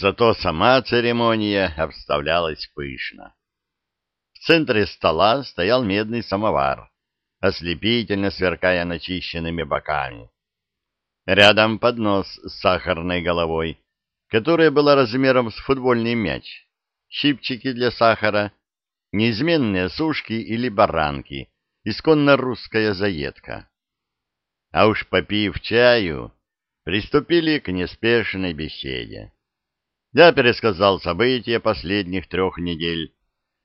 Зато сама церемония обставлялась пышно. В центре стола стоял медный самовар, ослепительно сверкая начищенными боками. Рядом поднос с сахарной головой, которая была размером с футбольный мяч, щипчики для сахара, неизменные сушки или баранки, исконно русская заедка. А уж попив чаю, приступили к неспешной беседе. Я пересказал события последних трех недель,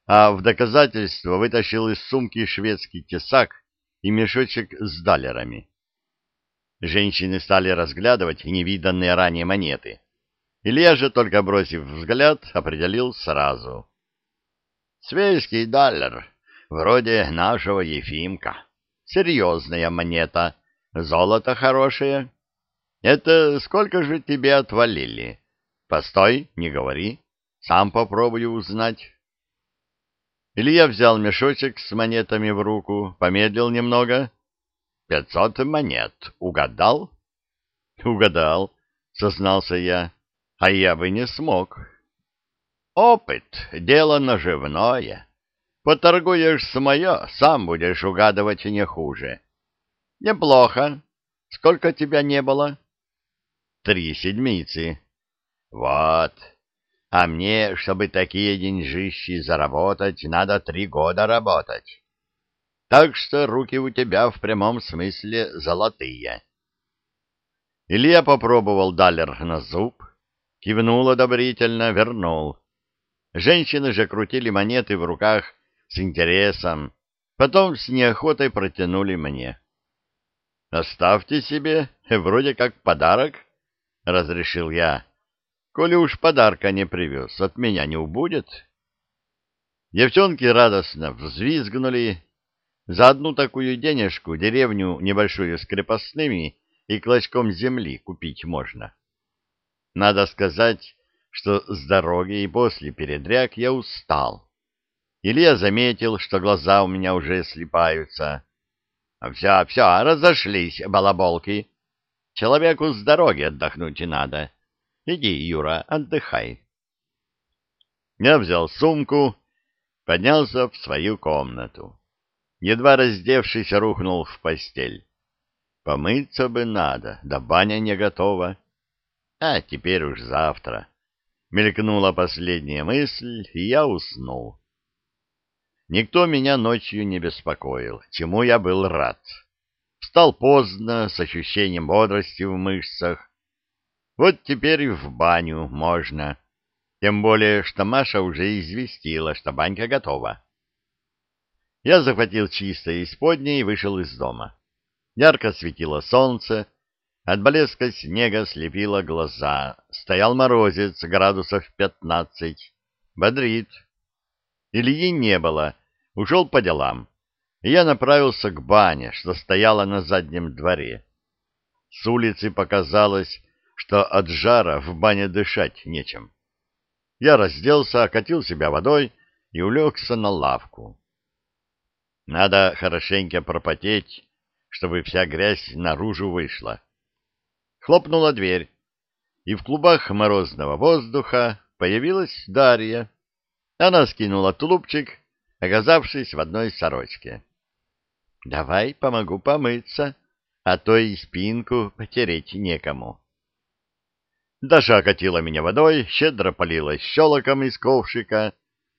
а в доказательство вытащил из сумки шведский тесак и мешочек с далерами. Женщины стали разглядывать невиданные ранее монеты. Илья же, только бросив взгляд, определил сразу. «Свейский даллер, вроде нашего Ефимка. Серьезная монета, золото хорошее. Это сколько же тебе отвалили?» Постой, не говори. Сам попробую узнать. Илья взял мешочек с монетами в руку, помедлил немного. Пятьсот монет. Угадал? Угадал, сознался я. А я бы не смог. Опыт — дело наживное. Поторгуешь с мое, сам будешь угадывать не хуже. Неплохо. Сколько тебя не было? Три седмицы. Вот. А мне, чтобы такие деньжищи заработать, надо три года работать. Так что руки у тебя в прямом смысле золотые. Илья попробовал далер на зуб, кивнул одобрительно, вернул. Женщины же крутили монеты в руках с интересом, потом с неохотой протянули мне. — Оставьте себе, вроде как подарок, — разрешил я. Коли уж подарка не привез, от меня не убудет. Девчонки радостно взвизгнули. За одну такую денежку деревню небольшую с крепостными и клочком земли купить можно. Надо сказать, что с дороги и после передряг я устал. Илья заметил, что глаза у меня уже слипаются. «Все, все, разошлись, балаболки. Человеку с дороги отдохнуть надо. Иди, Юра, отдыхай. Я взял сумку, поднялся в свою комнату. Едва раздевшись, рухнул в постель. Помыться бы надо, да баня не готова. А теперь уж завтра. Мелькнула последняя мысль, и я уснул. Никто меня ночью не беспокоил, чему я был рад. Встал поздно, с ощущением бодрости в мышцах, вот теперь и в баню можно. Тем более, что Маша уже известила, что банька готова. Я захватил чистое исподнее и вышел из дома. Ярко светило солнце, от блеска снега слепило глаза. Стоял морозец, градусов пятнадцать. Бодрит. Ильи не было, ушел по делам. И я направился к бане, что стояла на заднем дворе. С улицы показалось, что от жара в бане дышать нечем. Я разделся, окатил себя водой и улегся на лавку. Надо хорошенько пропотеть, чтобы вся грязь наружу вышла. Хлопнула дверь, и в клубах морозного воздуха появилась Дарья. Она скинула тулупчик, оказавшись в одной сорочке. — Давай помогу помыться, а то и спинку потереть некому. Даша окатила меня водой, щедро полила щелоком из ковшика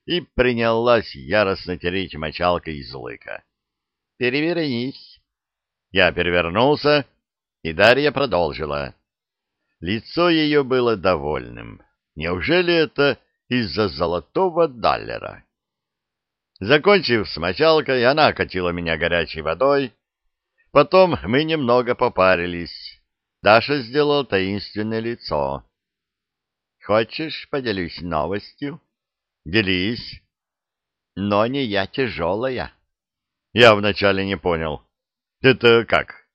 и принялась яростно тереть мочалкой из лыка. «Перевернись!» Я перевернулся, и Дарья продолжила. Лицо ее было довольным. Неужели это из-за золотого даллера? Закончив с мочалкой, она окатила меня горячей водой. Потом мы немного попарились. Даша сделала таинственное лицо. «Хочешь, поделюсь новостью?» «Делись». «Но не я тяжелая». Я вначале не понял. «Это как?»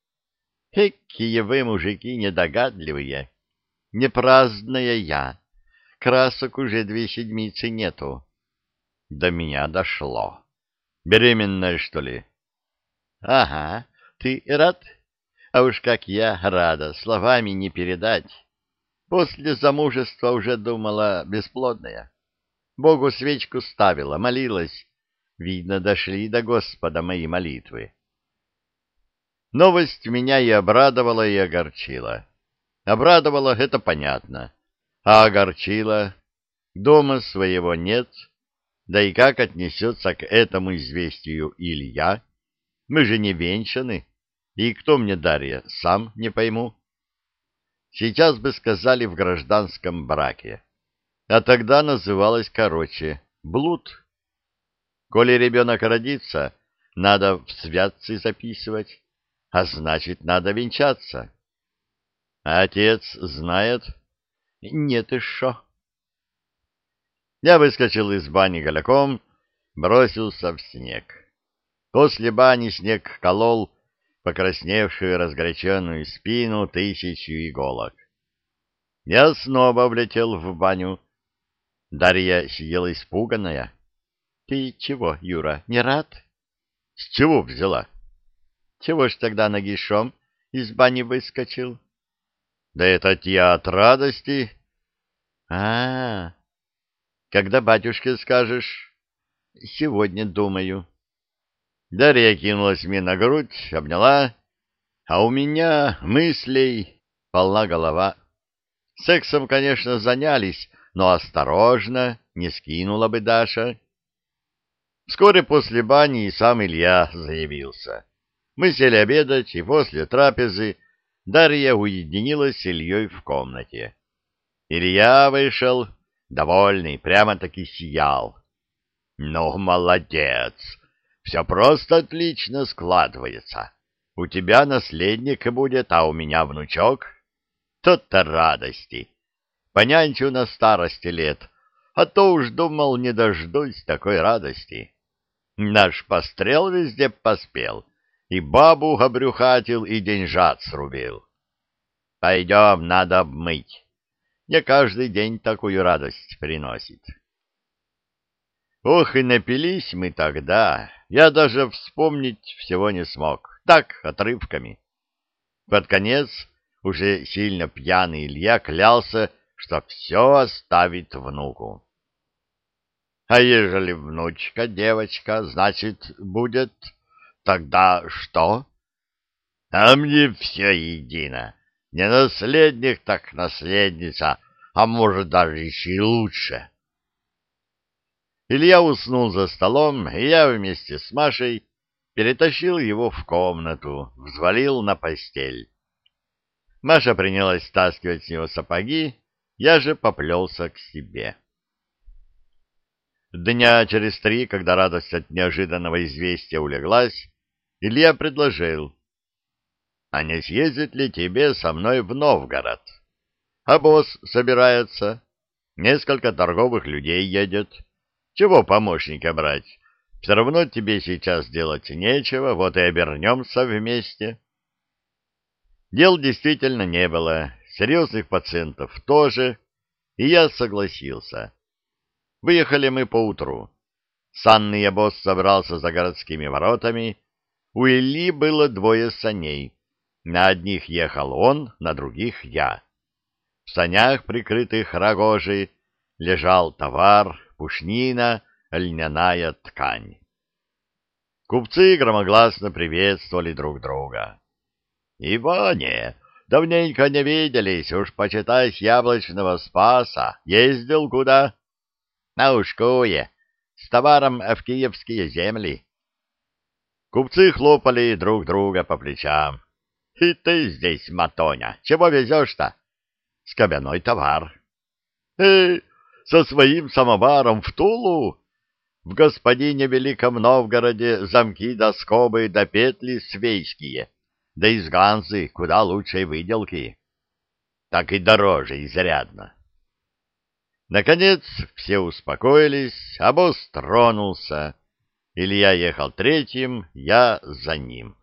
«Какие вы, мужики, недогадливые. Не праздная я. Красок уже две седмицы нету». До меня дошло. «Беременная, что ли?» «Ага. Ты рад?» А уж как я рада, словами не передать. После замужества уже думала бесплодная. Богу свечку ставила, молилась. Видно, дошли до Господа мои молитвы. Новость меня и обрадовала, и огорчила. Обрадовала — это понятно. А огорчила — дома своего нет. Да и как отнесется к этому известию Илья? Мы же не венчаны. И кто мне Дарья, сам не пойму. Сейчас бы сказали в гражданском браке. А тогда называлось короче блуд. Коли ребенок родится, надо в святцы записывать, а значит, надо венчаться. А отец знает? Нет и шо. Я выскочил из бани голяком, бросился в снег. После бани снег колол покрасневшую разгоряченную спину тысячу иголок. Я снова влетел в баню. Дарья сидела испуганная. — Ты чего, Юра, не рад? — С чего взяла? — Чего ж тогда нагишом из бани выскочил? — Да это я от радости. — А, когда батюшке скажешь? — Сегодня думаю. — Дарья кинулась мне на грудь, обняла, а у меня мыслей полна голова. Сексом, конечно, занялись, но осторожно, не скинула бы Даша. Вскоре после бани и сам Илья заявился. Мы сели обедать, и после трапезы Дарья уединилась с Ильей в комнате. Илья вышел, довольный, прямо-таки сиял. — Ну, молодец! Все просто отлично складывается. У тебя наследник будет, а у меня внучок. Тут-то радости. Понянчу на старости лет, а то уж думал, не дождусь такой радости. Наш пострел везде поспел, и бабу обрюхатил, и деньжат срубил. Пойдем, надо обмыть. Не каждый день такую радость приносит. Ох, и напились мы тогда, я даже вспомнить всего не смог. Так, отрывками. Под конец уже сильно пьяный Илья клялся, что все оставит внуку. А ежели внучка девочка, значит, будет, тогда что? А мне все едино. Не наследник, так наследница, а может даже еще и лучше. Илья уснул за столом, и я вместе с Машей перетащил его в комнату, взвалил на постель. Маша принялась стаскивать с него сапоги, я же поплелся к себе. Дня через три, когда радость от неожиданного известия улеглась, Илья предложил, «А не съездить ли тебе со мной в Новгород? А босс собирается, несколько торговых людей едет». Чего помощника брать? Все равно тебе сейчас делать нечего, вот и обернемся вместе. Дел действительно не было, серьезных пациентов тоже, и я согласился. Выехали мы поутру. Санный обоз собрался за городскими воротами. У Ильи было двое саней. На одних ехал он, на других я. В санях, прикрытых рогожей, лежал товар, пушнина, льняная ткань. Купцы громогласно приветствовали друг друга. — Иване, давненько не виделись, уж почитай с яблочного спаса. Ездил куда? — На Ушкуе, с товаром в киевские земли. Купцы хлопали друг друга по плечам. — И ты здесь, Матоня, чего везешь-то? — Скобяной товар. — Эй, со своим самоваром в Тулу? В господине Великом Новгороде замки да скобы да петли свейские, да из ганзы куда лучшей выделки. Так и дороже изрядно. Наконец все успокоились, а босс тронулся. Илья ехал третьим, я за ним.